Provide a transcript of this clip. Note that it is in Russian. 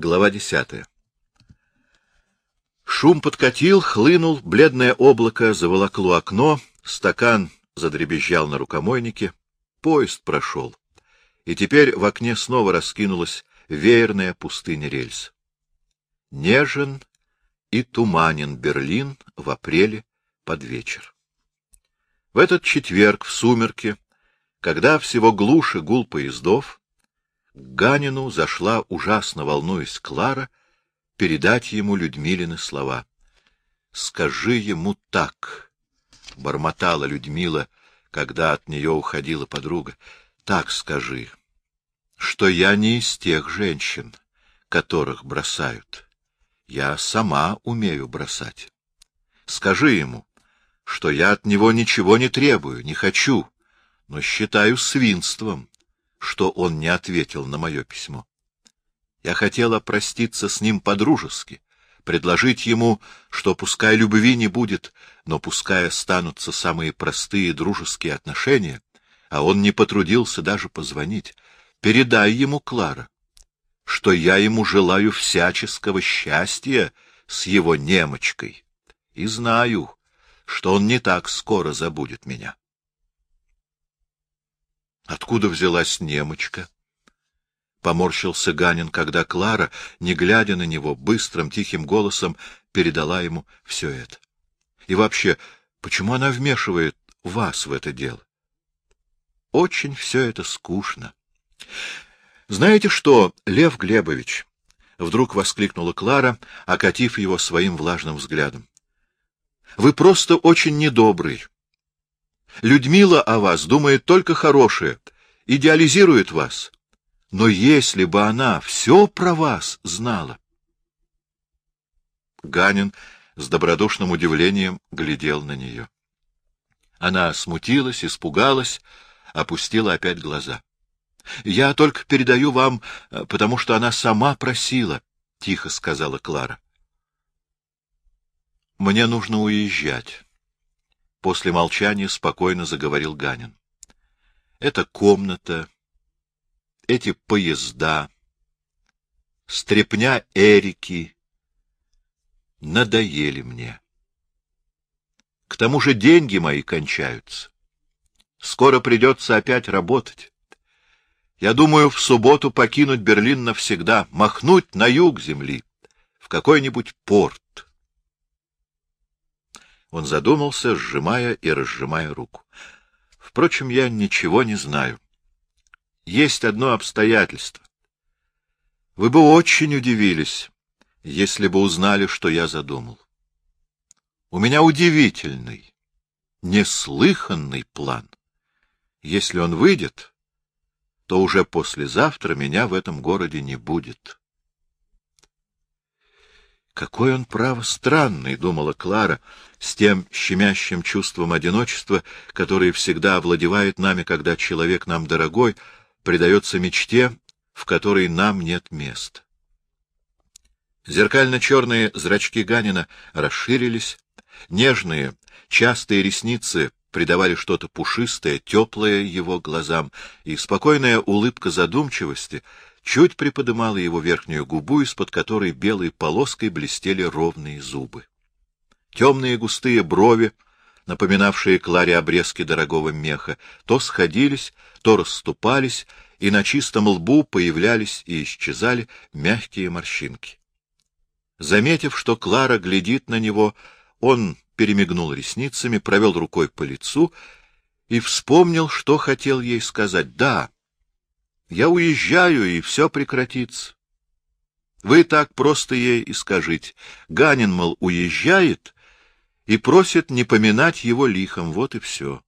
Глава десятая. Шум подкатил, хлынул, бледное облако заволокло окно, стакан задребезжал на рукомойнике, поезд прошел, и теперь в окне снова раскинулась веерная пустыня рельс. Нежен и туманен Берлин в апреле под вечер. В этот четверг в сумерки, когда всего глуше гул поездов, Ганину зашла, ужасно волнуясь, Клара, передать ему Людмилины слова. — Скажи ему так, — бормотала Людмила, когда от нее уходила подруга. — Так скажи, что я не из тех женщин, которых бросают. Я сама умею бросать. Скажи ему, что я от него ничего не требую, не хочу, но считаю свинством, что он не ответил на мое письмо. Я хотела проститься с ним по-дружески, предложить ему, что пускай любви не будет, но пускай останутся самые простые дружеские отношения, а он не потрудился даже позвонить. Передай ему, Клара, что я ему желаю всяческого счастья с его немочкой, и знаю, что он не так скоро забудет меня. Откуда взялась немочка? Поморщился Ганин, когда Клара, не глядя на него, быстрым тихим голосом передала ему все это. И вообще, почему она вмешивает вас в это дело? Очень все это скучно. Знаете что, Лев Глебович? Вдруг воскликнула Клара, окатив его своим влажным взглядом. Вы просто очень недобрый. Людмила о вас думает только хорошее, идеализирует вас. Но если бы она все про вас знала... Ганин с добродушным удивлением глядел на нее. Она смутилась, испугалась, опустила опять глаза. — Я только передаю вам, э, потому что она сама просила, — тихо сказала Клара. — Мне нужно уезжать. После молчания спокойно заговорил Ганин. Это комната, эти поезда, стрепня Эрики надоели мне. К тому же деньги мои кончаются. Скоро придется опять работать. Я думаю, в субботу покинуть Берлин навсегда, махнуть на юг земли, в какой-нибудь порт. Он задумался, сжимая и разжимая руку. Впрочем, я ничего не знаю. Есть одно обстоятельство. Вы бы очень удивились, если бы узнали, что я задумал. У меня удивительный, неслыханный план. Если он выйдет, то уже послезавтра меня в этом городе не будет. Какой он, право, странный, — думала Клара, с тем щемящим чувством одиночества, которое всегда овладевает нами, когда человек нам дорогой, предается мечте, в которой нам нет места. Зеркально-черные зрачки Ганина расширились, нежные, частые ресницы придавали что-то пушистое, теплое его глазам, и спокойная улыбка задумчивости — чуть приподымала его верхнюю губу, из-под которой белой полоской блестели ровные зубы. Темные густые брови, напоминавшие Кларе обрезки дорогого меха, то сходились, то расступались, и на чистом лбу появлялись и исчезали мягкие морщинки. Заметив, что Клара глядит на него, он перемигнул ресницами, провел рукой по лицу и вспомнил, что хотел ей сказать. «Да, я уезжаю, и все прекратится. Вы так просто ей и скажите. Ганин, мол, уезжает и просит не поминать его лихом, вот и все.